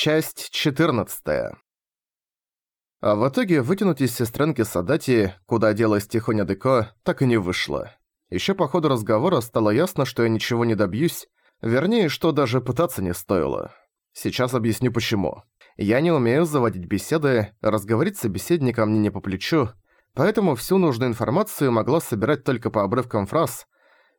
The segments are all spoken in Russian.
Часть 14. А в итоге вытянуть из сестренки Садати, куда делась Тихоня Деко, так и не вышло. Ещё по ходу разговора стало ясно, что я ничего не добьюсь, вернее, что даже пытаться не стоило. Сейчас объясню почему. Я не умею заводить беседы, разговорить с собеседником мне не по плечу, поэтому всю нужную информацию могла собирать только по обрывкам фраз,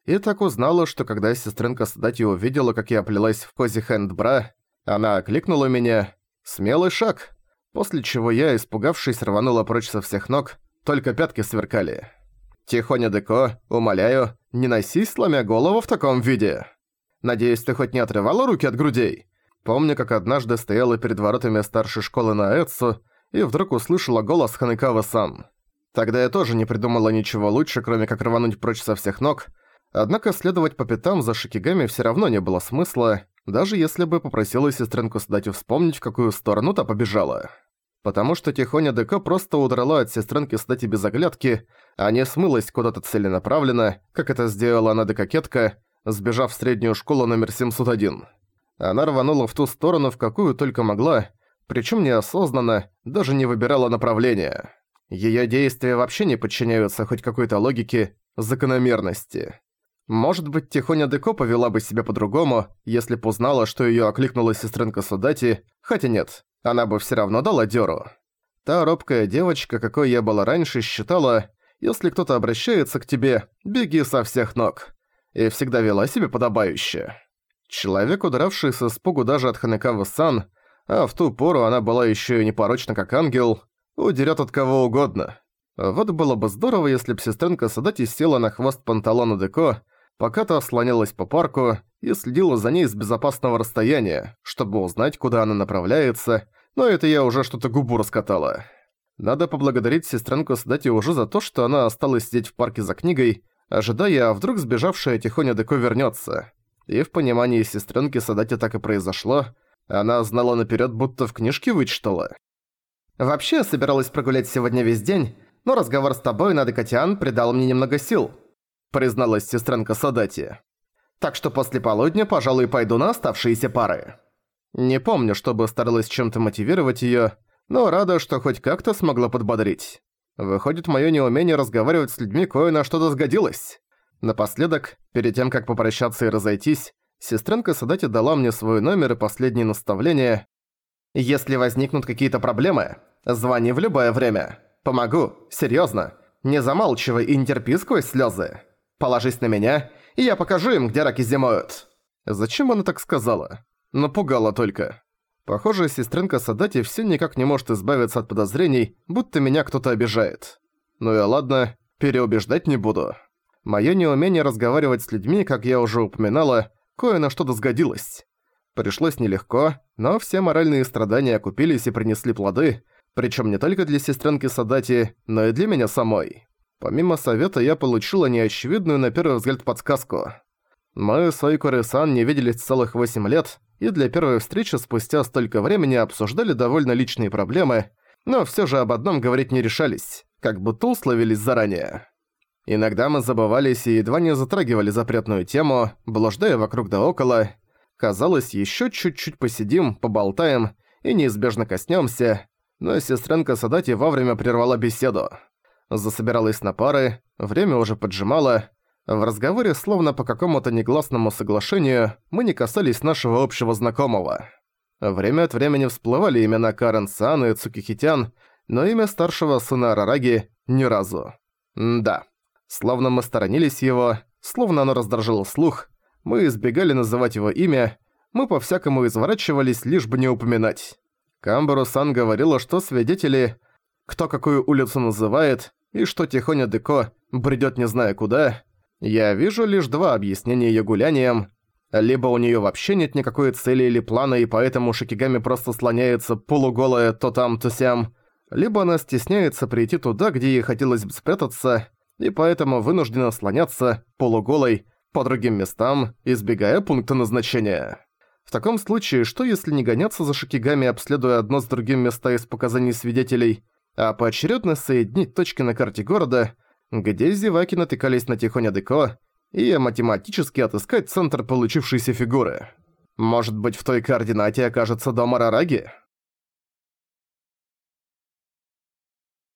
и так узнала, что когда сестренка Садати увидела, как я плелась в кози хэндбра, она окликнула меня «Смелый шаг», после чего я, испугавшись, рванула прочь со всех ног, только пятки сверкали. «Тихоня Деко, умоляю, не носись, сломя голову в таком виде. Надеюсь, ты хоть не отрывала руки от грудей?» Помню, как однажды стояла перед воротами старшей школы на Эцу и вдруг услышала голос Ханекава-сан. Тогда я тоже не придумала ничего лучше, кроме как рвануть прочь со всех ног, однако следовать по пятам за Шикигами все равно не было смысла, даже если бы попросила сестренку Сдати вспомнить, в какую сторону та побежала. Потому что Тихоня ДК просто удрала от сестренки Сдати без оглядки, а не смылась куда-то целенаправленно, как это сделала она кокетка, сбежав в среднюю школу номер 701. Она рванула в ту сторону, в какую только могла, причем неосознанно, даже не выбирала направление. Её действия вообще не подчиняются хоть какой-то логике, закономерности. Может быть, Тихоня Деко повела бы себя по-другому, если б узнала, что её окликнула сестренка Судати, хотя нет, она бы всё равно дала дёру. Та робкая девочка, какой я была раньше, считала, если кто-то обращается к тебе, беги со всех ног. И всегда вела себя подобающе. Человек, удравший с испугу даже от Ханекавы-сан, а в ту пору она была ещё и непорочна как ангел, удерёт от кого угодно. Вот было бы здорово, если б сестренка Садати села на хвост панталона Деко, пока та слонялась по парку и следила за ней с безопасного расстояния, чтобы узнать, куда она направляется, но это я уже что-то губу раскатала. Надо поблагодарить сестренку Сдати уже за то, что она осталась сидеть в парке за книгой, ожидая, а вдруг сбежавшая тихоня Деко вернется. И в понимании сестренки Садати так и произошло. Она знала наперед, будто в книжке вычитала. «Вообще, я собиралась прогулять сегодня весь день, но разговор с тобой, Надекатиан, придал мне немного сил призналась сестренка Садати. «Так что после полудня, пожалуй, пойду на оставшиеся пары». Не помню, чтобы старалась чем-то мотивировать её, но рада, что хоть как-то смогла подбодрить. Выходит, моё неумение разговаривать с людьми кое на что-то сгодилось. Напоследок, перед тем, как попрощаться и разойтись, сестренка Садати дала мне свой номер и последние наставления. «Если возникнут какие-то проблемы, звони в любое время. Помогу, серьёзно. Не замалчивай и не терпи сквозь слёзы». Положись на меня, и я покажу им, где раки зимуют». Зачем она так сказала? Напугала только. Похоже, сестренка Садати все никак не может избавиться от подозрений, будто меня кто-то обижает. Ну и ладно, переубеждать не буду. Моё неумение разговаривать с людьми, как я уже упоминала, кое на что-то сгодилось. Пришлось нелегко, но все моральные страдания окупились и принесли плоды, причем не только для сестренки Садати, но и для меня самой. Помимо совета я получила неочевидную на первый взгляд подсказку. Мы с Ойкуры-сан не виделись целых 8 лет, и для первой встречи спустя столько времени обсуждали довольно личные проблемы, но всё же об одном говорить не решались, как будто условились заранее. Иногда мы забывались и едва не затрагивали запретную тему, блуждая вокруг да около. Казалось, ещё чуть-чуть посидим, поболтаем и неизбежно коснёмся, но сестренка Садати вовремя прервала беседу засобиралась на пары, время уже поджимало. В разговоре, словно по какому-то негласному соглашению, мы не касались нашего общего знакомого. Время от времени всплывали имена Карен Сан и Цукихитян, но имя старшего сына Арараги ни разу. М да. Словно мы сторонились его, словно оно раздражило слух, мы избегали называть его имя, мы по-всякому изворачивались, лишь бы не упоминать. Камбару-сан говорила, что свидетели, кто какую улицу называет, и что Тихоня Деко бредет не зная куда, я вижу лишь два объяснения её гуляниям. Либо у неё вообще нет никакой цели или плана, и поэтому Шикигами просто слоняется полуголая то там, то сям, либо она стесняется прийти туда, где ей хотелось бы спрятаться, и поэтому вынуждена слоняться полуголой по другим местам, избегая пункта назначения. В таком случае, что если не гоняться за Шикигами, обследуя одно с другим места из показаний свидетелей, а поочередно соединить точки на карте города, где зеваки натыкались на Тихоня Деко, и математически отыскать центр получившейся фигуры. Может быть, в той координате окажется дом Арараги?